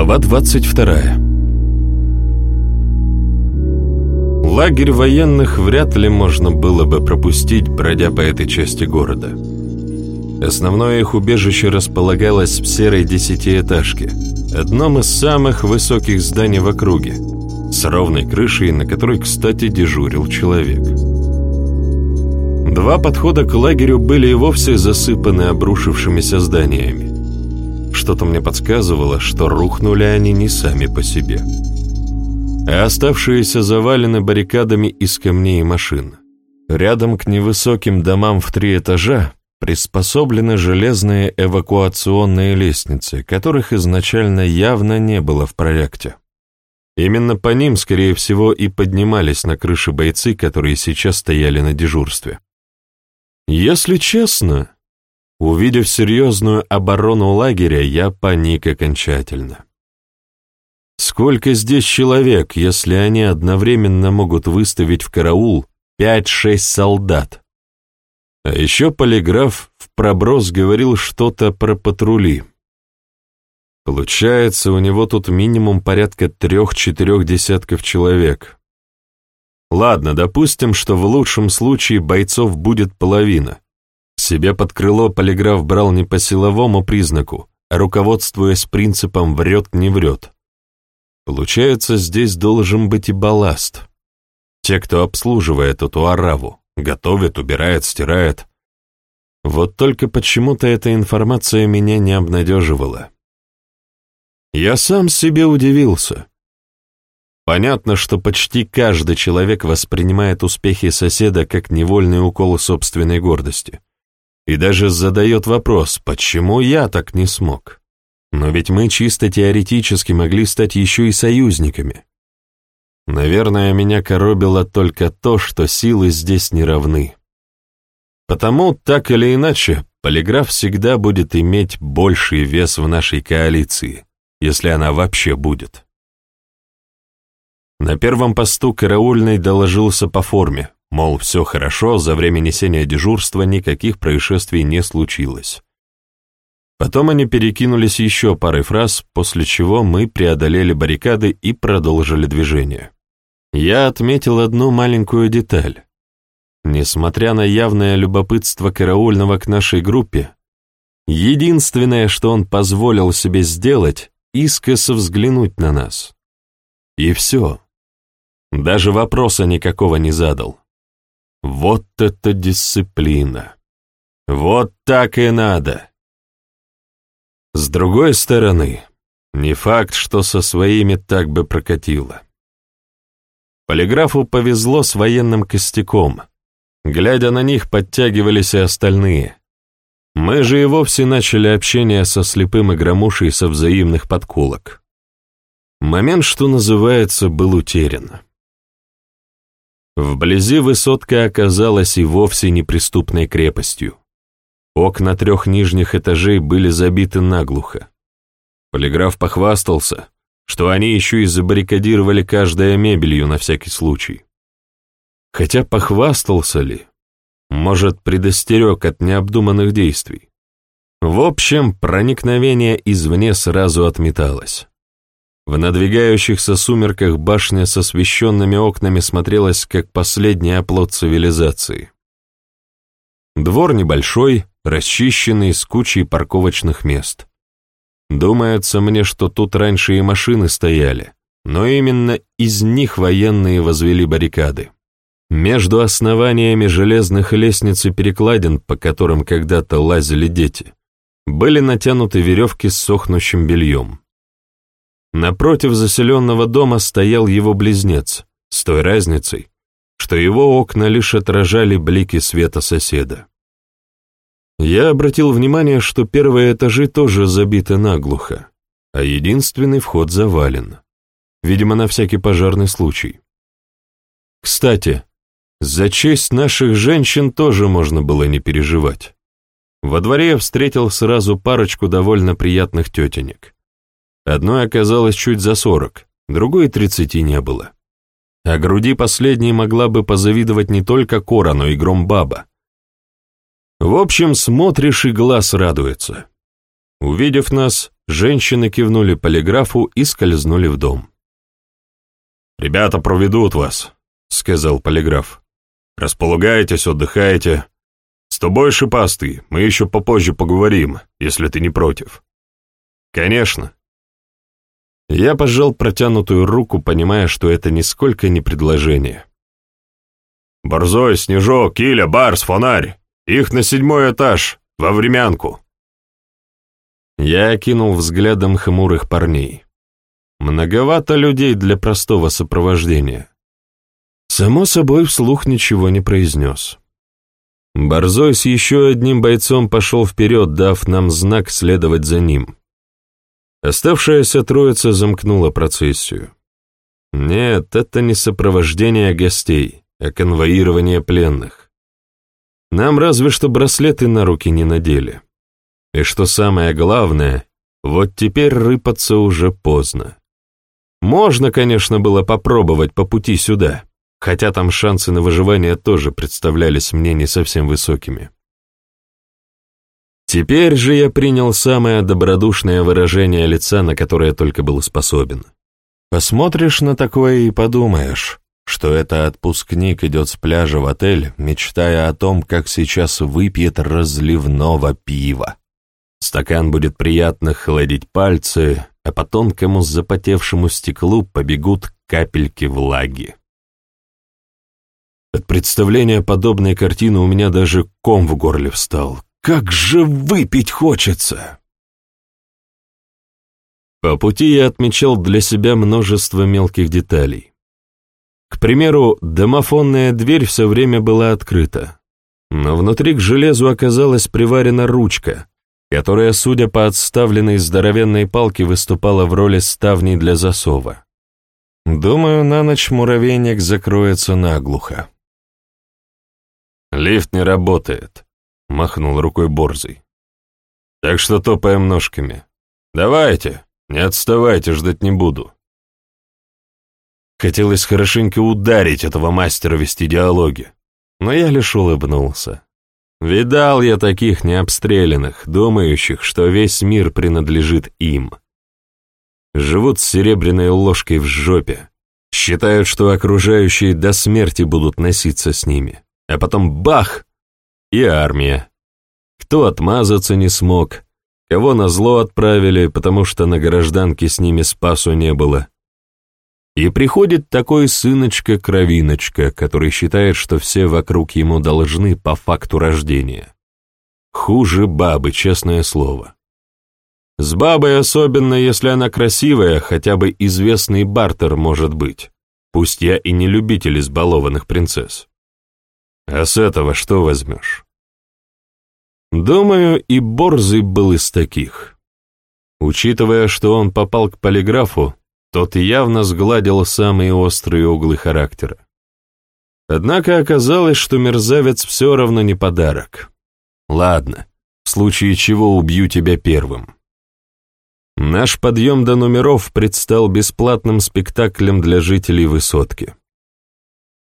Глава 22 Лагерь военных вряд ли можно было бы пропустить, бродя по этой части города. Основное их убежище располагалось в серой десятиэтажке, одном из самых высоких зданий в округе, с ровной крышей, на которой, кстати, дежурил человек. Два подхода к лагерю были и вовсе засыпаны обрушившимися зданиями. Что-то мне подсказывало, что рухнули они не сами по себе. А оставшиеся завалены баррикадами из камней и машин. Рядом к невысоким домам в три этажа приспособлены железные эвакуационные лестницы, которых изначально явно не было в проекте. Именно по ним, скорее всего, и поднимались на крыши бойцы, которые сейчас стояли на дежурстве. Если честно, увидев серьезную оборону лагеря, я паник окончательно. Сколько здесь человек, если они одновременно могут выставить в караул 5-6 солдат? А еще полиграф в проброс говорил что-то про патрули. Получается, у него тут минимум порядка трех-четырех десятков человек. Ладно, допустим, что в лучшем случае бойцов будет половина. Себе под крыло полиграф брал не по силовому признаку, а руководствуясь принципом «врет, не врет». Получается, здесь должен быть и балласт. Те, кто обслуживает эту араву, готовит, убирает, стирает. Вот только почему-то эта информация меня не обнадеживала. Я сам себе удивился. Понятно, что почти каждый человек воспринимает успехи соседа как невольный укол собственной гордости. И даже задает вопрос, почему я так не смог? Но ведь мы чисто теоретически могли стать еще и союзниками. Наверное, меня коробило только то, что силы здесь не равны. Потому, так или иначе, полиграф всегда будет иметь больший вес в нашей коалиции, если она вообще будет. На первом посту караульный доложился по форме, мол, все хорошо, за время несения дежурства никаких происшествий не случилось. Потом они перекинулись еще парой фраз, после чего мы преодолели баррикады и продолжили движение. Я отметил одну маленькую деталь. Несмотря на явное любопытство караульного к нашей группе, единственное, что он позволил себе сделать, искоса взглянуть на нас. И все. Даже вопроса никакого не задал. Вот это дисциплина! Вот так и надо! С другой стороны, не факт, что со своими так бы прокатило. Полиграфу повезло с военным костяком. Глядя на них, подтягивались и остальные. Мы же и вовсе начали общение со слепым и громушей со взаимных подколок. Момент, что называется, был утерян. Вблизи высотка оказалась и вовсе неприступной крепостью. Окна трех нижних этажей были забиты наглухо. Полиграф похвастался, что они еще и забаррикадировали каждое мебелью на всякий случай. Хотя похвастался ли? Может, предостерег от необдуманных действий. В общем, проникновение извне сразу отметалось. В надвигающихся сумерках башня с освещенными окнами смотрелась как последний оплот цивилизации. Двор небольшой, расчищенный с кучей парковочных мест. Думается мне, что тут раньше и машины стояли, но именно из них военные возвели баррикады. Между основаниями железных лестниц и перекладин, по которым когда-то лазили дети, были натянуты веревки с сохнущим бельем. Напротив заселенного дома стоял его близнец, с той разницей, что его окна лишь отражали блики света соседа. Я обратил внимание, что первые этажи тоже забиты наглухо, а единственный вход завален. Видимо, на всякий пожарный случай. Кстати, за честь наших женщин тоже можно было не переживать. Во дворе я встретил сразу парочку довольно приятных тетенек. Одной оказалось чуть за сорок, другой тридцати не было. А груди последней могла бы позавидовать не только Кора, но и Громбаба. В общем, смотришь и глаз радуется. Увидев нас, женщины кивнули полиграфу и скользнули в дом. «Ребята проведут вас», — сказал полиграф. «Располагайтесь, отдыхайте. С тобой, шипастый, мы еще попозже поговорим, если ты не против». «Конечно». Я пожал протянутую руку, понимая, что это нисколько не предложение. «Борзой, Снежок, Киля, Барс, Фонарь! Их на седьмой этаж, во времянку!» Я окинул взглядом хмурых парней. Многовато людей для простого сопровождения. Само собой, вслух ничего не произнес. Борзой с еще одним бойцом пошел вперед, дав нам знак следовать за ним. Оставшаяся троица замкнула процессию. Нет, это не сопровождение гостей, а конвоирование пленных. Нам разве что браслеты на руки не надели. И что самое главное, вот теперь рыпаться уже поздно. Можно, конечно, было попробовать по пути сюда, хотя там шансы на выживание тоже представлялись мне не совсем высокими. Теперь же я принял самое добродушное выражение лица, на которое только был способен. Посмотришь на такое и подумаешь, что это отпускник идет с пляжа в отель, мечтая о том, как сейчас выпьет разливного пива. Стакан будет приятно холодить пальцы, а по тонкому запотевшему стеклу побегут капельки влаги. От представления подобной картины у меня даже ком в горле встал. Как же выпить хочется! По пути я отмечал для себя множество мелких деталей. К примеру, домофонная дверь все время была открыта, но внутри к железу оказалась приварена ручка, которая, судя по отставленной здоровенной палке, выступала в роли ставней для засова. Думаю, на ночь муравейник закроется наглухо. «Лифт не работает», — махнул рукой Борзый. «Так что топаем ножками. Давайте, не отставайте, ждать не буду». Хотелось хорошенько ударить этого мастера вести диалоги, но я лишь улыбнулся. Видал я таких необстрелянных, думающих, что весь мир принадлежит им. Живут с серебряной ложкой в жопе, считают, что окружающие до смерти будут носиться с ними, а потом бах! И армия. Кто отмазаться не смог, кого на зло отправили, потому что на гражданке с ними спасу не было, и приходит такой сыночка-кровиночка, который считает, что все вокруг ему должны по факту рождения. Хуже бабы, честное слово. С бабой особенно, если она красивая, хотя бы известный бартер может быть. Пусть я и не любитель избалованных принцесс. А с этого что возьмешь? Думаю, и Борзый был из таких. Учитывая, что он попал к полиграфу, тот явно сгладил самые острые углы характера. Однако оказалось, что мерзавец все равно не подарок. Ладно, в случае чего убью тебя первым. Наш подъем до номеров предстал бесплатным спектаклем для жителей высотки.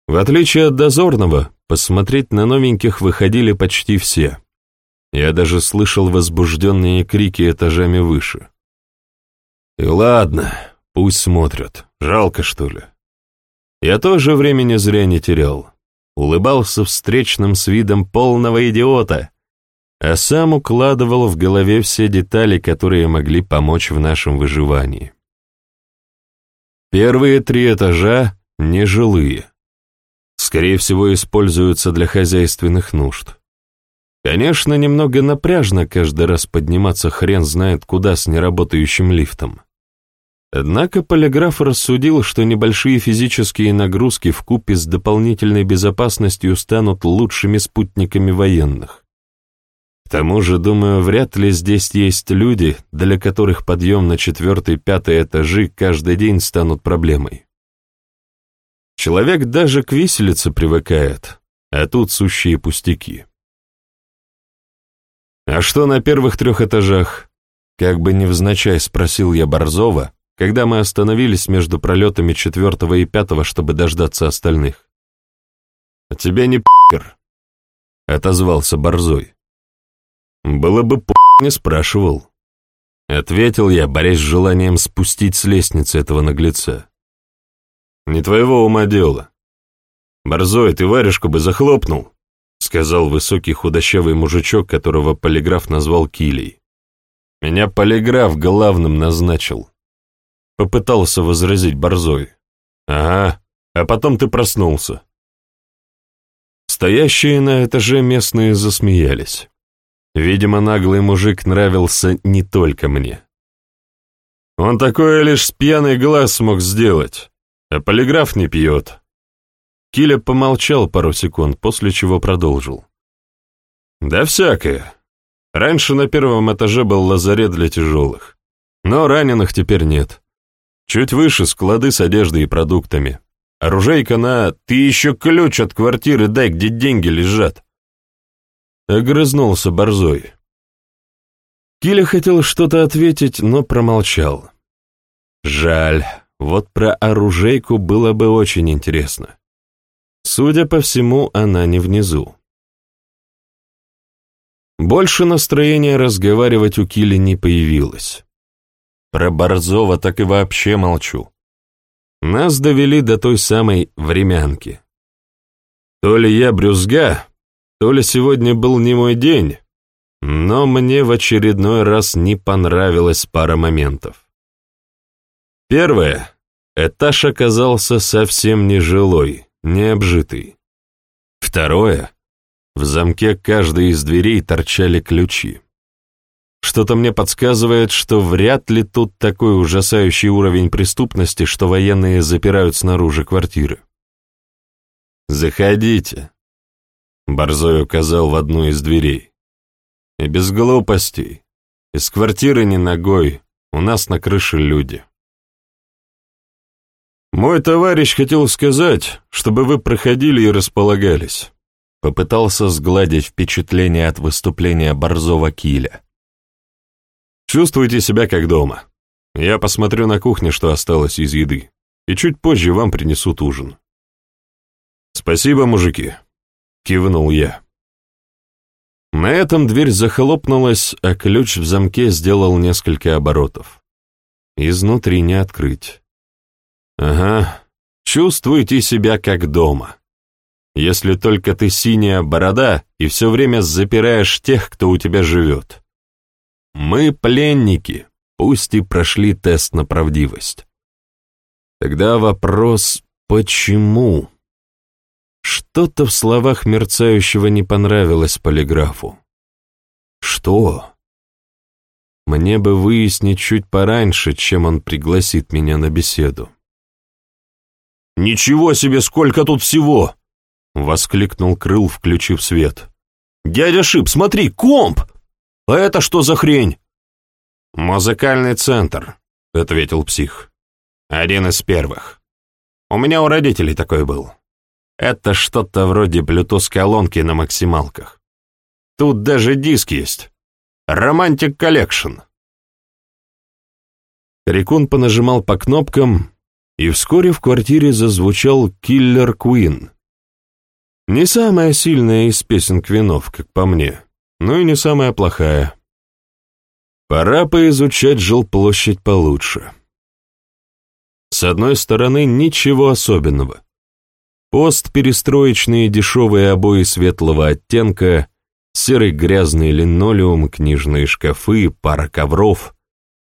В отличие от дозорного, посмотреть на новеньких выходили почти все. Я даже слышал возбужденные крики этажами выше. И ладно, Пусть смотрят. Жалко, что ли? Я тоже времени зря не терял. Улыбался встречным с видом полного идиота, а сам укладывал в голове все детали, которые могли помочь в нашем выживании. Первые три этажа — нежилые. Скорее всего, используются для хозяйственных нужд. Конечно, немного напряжно каждый раз подниматься хрен знает куда с неработающим лифтом. Однако полиграф рассудил, что небольшие физические нагрузки в купе с дополнительной безопасностью станут лучшими спутниками военных. К тому же, думаю, вряд ли здесь есть люди, для которых подъем на четвертый-пятый этажи каждый день станут проблемой. Человек даже к виселице привыкает, а тут сущие пустяки. «А что на первых трех этажах?» Как бы невзначай спросил я Борзова, когда мы остановились между пролетами четвертого и пятого, чтобы дождаться остальных. «А тебе не п***р», — отозвался Борзой. «Было бы п***, не спрашивал». — ответил я, борясь с желанием спустить с лестницы этого наглеца. «Не твоего ума дело. Борзой, ты варежку бы захлопнул», — сказал высокий худощавый мужичок, которого полиграф назвал Килей. «Меня полиграф главным назначил», — попытался возразить Борзой. «Ага, а потом ты проснулся». Стоящие на этаже местные засмеялись. Видимо, наглый мужик нравился не только мне. Он такое лишь с пьяный глаз смог сделать, а полиграф не пьет. Киля помолчал пару секунд, после чего продолжил. Да всякое. Раньше на первом этаже был лазарет для тяжелых, но раненых теперь нет. Чуть выше склады с одеждой и продуктами. Оружейка на «ты еще ключ от квартиры дай, где деньги лежат». Огрызнулся борзой. Киля хотел что-то ответить, но промолчал. Жаль, вот про оружейку было бы очень интересно. Судя по всему, она не внизу. Больше настроения разговаривать у Кили не появилось. Про Борзова так и вообще молчу. Нас довели до той самой времянки. То ли я брюзга, то ли сегодня был не мой день, но мне в очередной раз не понравилась пара моментов. Первое. Этаж оказался совсем нежилой, необжитый. Второе. В замке каждой из дверей торчали ключи. Что-то мне подсказывает, что вряд ли тут такой ужасающий уровень преступности, что военные запирают снаружи квартиры. «Заходите», Борзой указал в одну из дверей. «И без глупостей. Из квартиры не ногой. У нас на крыше люди». «Мой товарищ хотел сказать, чтобы вы проходили и располагались». Попытался сгладить впечатление от выступления Борзова Киля. «Чувствуйте себя как дома. Я посмотрю на кухне, что осталось из еды, и чуть позже вам принесут ужин». «Спасибо, мужики», кивнул я. На этом дверь захлопнулась, а ключ в замке сделал несколько оборотов. Изнутри не открыть. Ага, чувствуйте себя как дома. Если только ты синяя борода и все время запираешь тех, кто у тебя живет. Мы пленники, пусть и прошли тест на правдивость. Тогда вопрос «почему?» Что-то в словах мерцающего не понравилось полиграфу. Что? Мне бы выяснить чуть пораньше, чем он пригласит меня на беседу. «Ничего себе, сколько тут всего!» — воскликнул Крыл, включив свет. «Дядя Шип, смотри, комп! А это что за хрень?» «Музыкальный центр», — ответил псих. «Один из первых. У меня у родителей такой был. Это что-то вроде Bluetooth-колонки на максималках. Тут даже диск есть. Romantic Collection. Рекун понажимал по кнопкам, и вскоре в квартире зазвучал «Киллер Куин». Не самая сильная из песен Квинов, как по мне, но и не самая плохая. Пора поизучать жилплощадь получше. С одной стороны, ничего особенного. Постперестроечные дешевые обои светлого оттенка, серый грязный линолеум, книжные шкафы, пара ковров.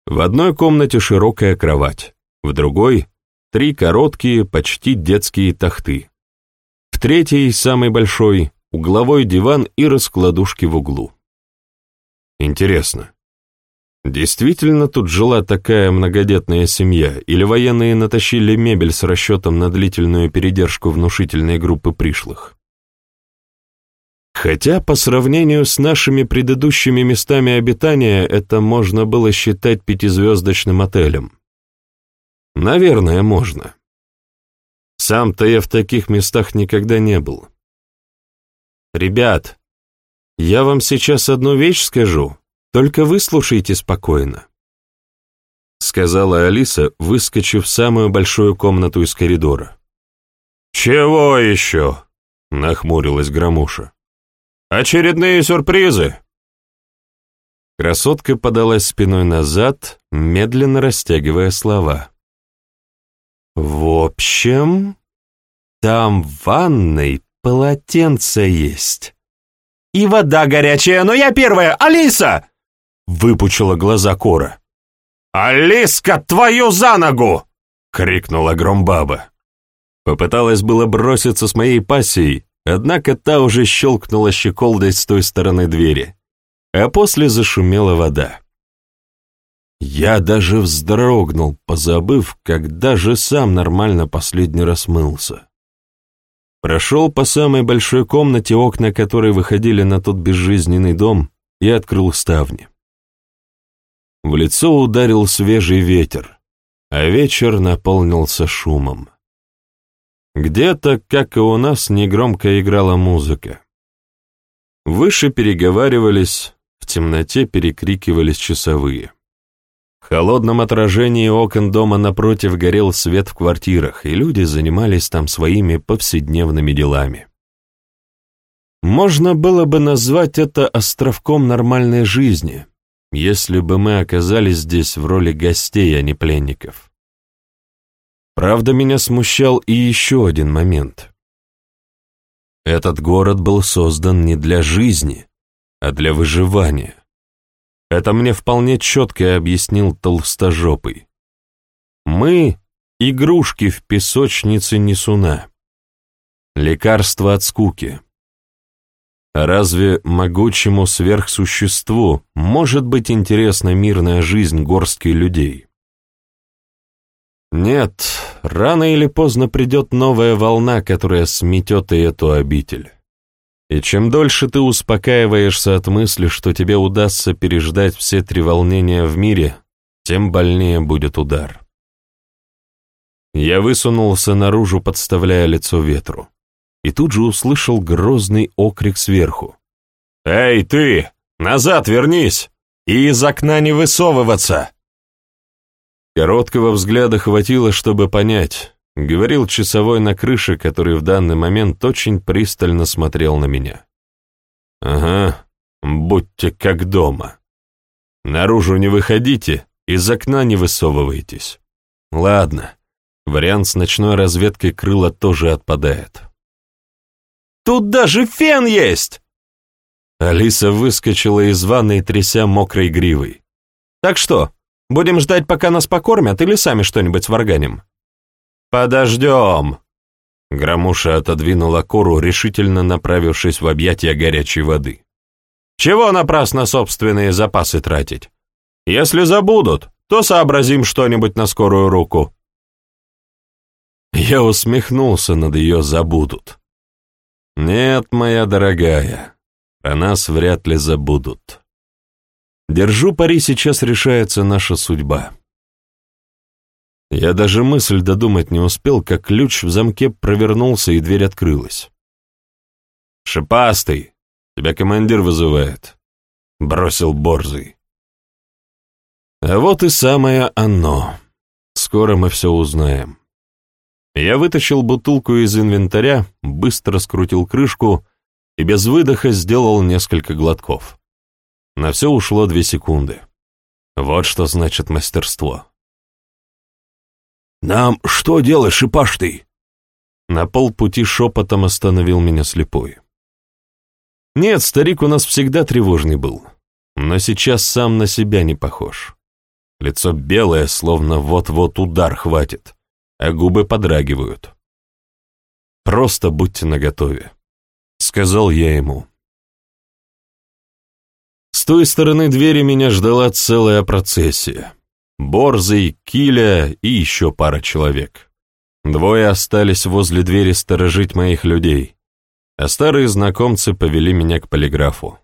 В одной комнате широкая кровать, в другой — три короткие, почти детские тахты. В третьей, самый большой, угловой диван и раскладушки в углу. Интересно, Действительно тут жила такая многодетная семья, или военные натащили мебель с расчетом на длительную передержку внушительной группы пришлых? Хотя по сравнению с нашими предыдущими местами обитания это можно было считать пятизвездочным отелем. Наверное, можно. Сам-то я в таких местах никогда не был. Ребят, я вам сейчас одну вещь скажу, только выслушайте спокойно», — сказала Алиса, выскочив в самую большую комнату из коридора. «Чего еще?» — нахмурилась Громуша. «Очередные сюрпризы?» Красотка подалась спиной назад, медленно растягивая слова. «В общем, там в ванной полотенце есть. И вода горячая, но я первая, Алиса!» Выпучила глаза Кора. «Алиска, твою за ногу!» — крикнула Громбаба. Попыталась было броситься с моей пассией, однако та уже щелкнула щеколдой с той стороны двери, а после зашумела вода. Я даже вздрогнул, позабыв, когда же сам нормально последний раз мылся. Прошел по самой большой комнате, окна которой выходили на тот безжизненный дом, и открыл ставни. В лицо ударил свежий ветер, а вечер наполнился шумом. Где-то, как и у нас, негромко играла музыка. Выше переговаривались, в темноте перекрикивались часовые. В холодном отражении окон дома напротив горел свет в квартирах, и люди занимались там своими повседневными делами. Можно было бы назвать это островком нормальной жизни, если бы мы оказались здесь в роли гостей, а не пленников. Правда, меня смущал и еще один момент. Этот город был создан не для жизни, а для выживания. Это мне вполне четко объяснил толстожопый. Мы — игрушки в песочнице несуна. Лекарство от скуки. Разве могучему сверхсуществу может быть интересна мирная жизнь горстки людей? Нет, рано или поздно придет новая волна, которая сметет и эту обитель. И чем дольше ты успокаиваешься от мысли, что тебе удастся переждать все три волнения в мире, тем больнее будет удар. Я высунулся наружу, подставляя лицо ветру и тут же услышал грозный окрик сверху. «Эй, ты! Назад вернись! И из окна не высовываться!» Короткого взгляда хватило, чтобы понять, говорил часовой на крыше, который в данный момент очень пристально смотрел на меня. «Ага, будьте как дома. Наружу не выходите, из окна не высовывайтесь. Ладно, вариант с ночной разведкой крыла тоже отпадает». Тут даже фен есть!» Алиса выскочила из ванной, тряся мокрой гривой. «Так что, будем ждать, пока нас покормят, или сами что-нибудь сварганим?» «Подождем!» Громуша отодвинула кору, решительно направившись в объятия горячей воды. «Чего напрасно собственные запасы тратить? Если забудут, то сообразим что-нибудь на скорую руку». Я усмехнулся над ее «забудут». «Нет, моя дорогая, про нас вряд ли забудут. Держу пари, сейчас решается наша судьба». Я даже мысль додумать не успел, как ключ в замке провернулся, и дверь открылась. «Шипастый, тебя командир вызывает», — бросил Борзый. А вот и самое оно. Скоро мы все узнаем. Я вытащил бутылку из инвентаря, быстро скрутил крышку и без выдоха сделал несколько глотков. На все ушло две секунды. Вот что значит мастерство. «Нам что делать, шипаш ты?» На полпути шепотом остановил меня слепой. Нет, старик у нас всегда тревожный был, но сейчас сам на себя не похож. Лицо белое, словно вот-вот удар хватит а губы подрагивают. «Просто будьте наготове», — сказал я ему. С той стороны двери меня ждала целая процессия. Борзый, Киля и еще пара человек. Двое остались возле двери сторожить моих людей, а старые знакомцы повели меня к полиграфу.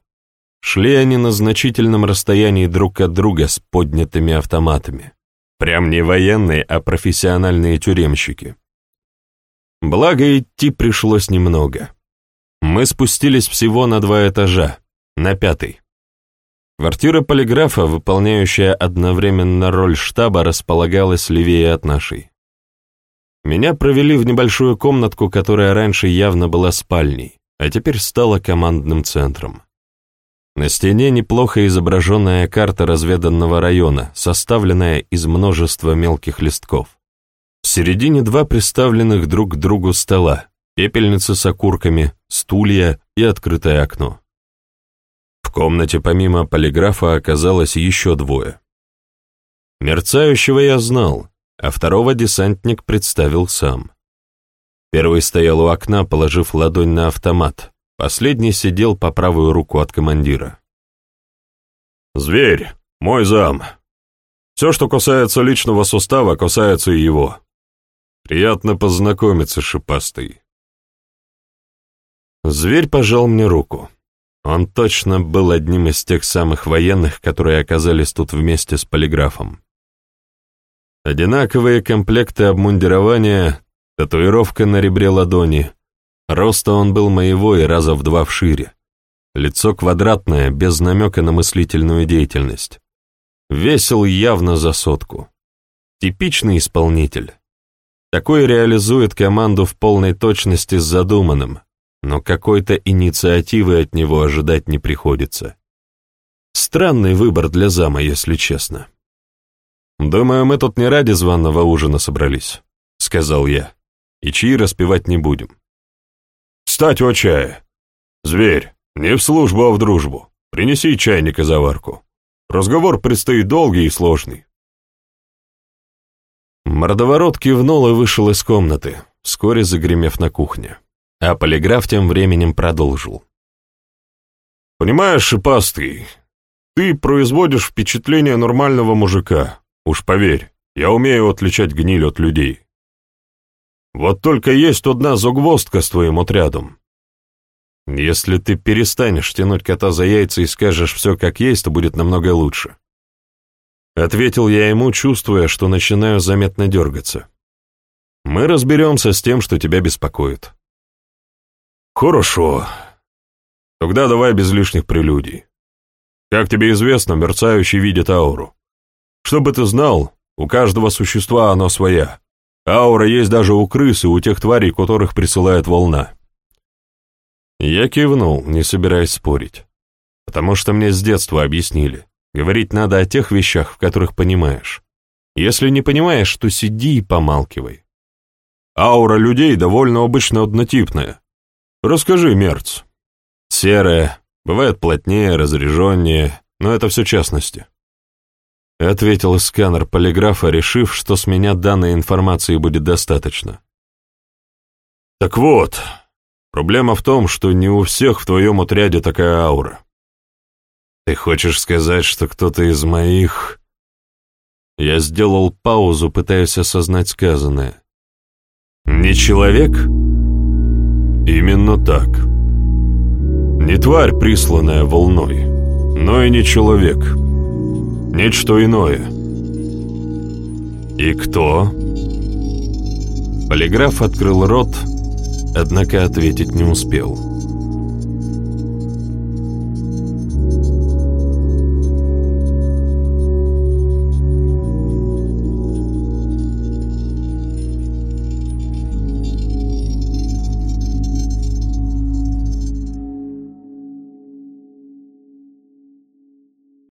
Шли они на значительном расстоянии друг от друга с поднятыми автоматами. Прям не военные, а профессиональные тюремщики. Благо, идти пришлось немного. Мы спустились всего на два этажа, на пятый. Квартира полиграфа, выполняющая одновременно роль штаба, располагалась левее от нашей. Меня провели в небольшую комнатку, которая раньше явно была спальней, а теперь стала командным центром. На стене неплохо изображенная карта разведанного района, составленная из множества мелких листков. В середине два приставленных друг к другу стола, пепельницы с окурками, стулья и открытое окно. В комнате помимо полиграфа оказалось еще двое. Мерцающего я знал, а второго десантник представил сам. Первый стоял у окна, положив ладонь на автомат, Последний сидел по правую руку от командира. «Зверь, мой зам. Все, что касается личного сустава, касается и его. Приятно познакомиться, шипастый». Зверь пожал мне руку. Он точно был одним из тех самых военных, которые оказались тут вместе с полиграфом. Одинаковые комплекты обмундирования, татуировка на ребре ладони, Роста он был моего и раза в два вшире. Лицо квадратное, без намека на мыслительную деятельность. Весил явно за сотку. Типичный исполнитель. Такой реализует команду в полной точности с задуманным, но какой-то инициативы от него ожидать не приходится. Странный выбор для зама, если честно. «Думаю, мы тут не ради званого ужина собрались», — сказал я, — «и чаи распевать не будем. Кстати, о чае. Зверь, не в службу, а в дружбу. Принеси чайник и заварку. Разговор предстоит долгий и сложный. Мордоворот кивнул и вышел из комнаты, вскоре загремев на кухне. А полиграф тем временем продолжил. «Понимаешь, шипастый, ты производишь впечатление нормального мужика. Уж поверь, я умею отличать гниль от людей. Вот только есть одна загвоздка с твоим отрядом. Если ты перестанешь тянуть кота за яйца и скажешь все как есть, то будет намного лучше. Ответил я ему, чувствуя, что начинаю заметно дергаться. Мы разберемся с тем, что тебя беспокоит. Хорошо. Тогда давай без лишних прелюдий. Как тебе известно, мерцающий видит ауру. Чтобы ты знал, у каждого существа оно своя. Аура есть даже у крыс и у тех тварей, которых присылает волна. Я кивнул, не собираясь спорить. Потому что мне с детства объяснили. Говорить надо о тех вещах, в которых понимаешь. Если не понимаешь, то сиди и помалкивай. Аура людей довольно обычно однотипная. Расскажи, Мерц. Серая, бывает плотнее, разряженнее, но это все частности. — ответил сканер полиграфа, решив, что с меня данной информации будет достаточно. «Так вот, проблема в том, что не у всех в твоем отряде такая аура. Ты хочешь сказать, что кто-то из моих...» Я сделал паузу, пытаясь осознать сказанное. «Не человек?» «Именно так. Не тварь, присланная волной, но и не человек» нечто иное. «И кто?» Полиграф открыл рот, однако ответить не успел.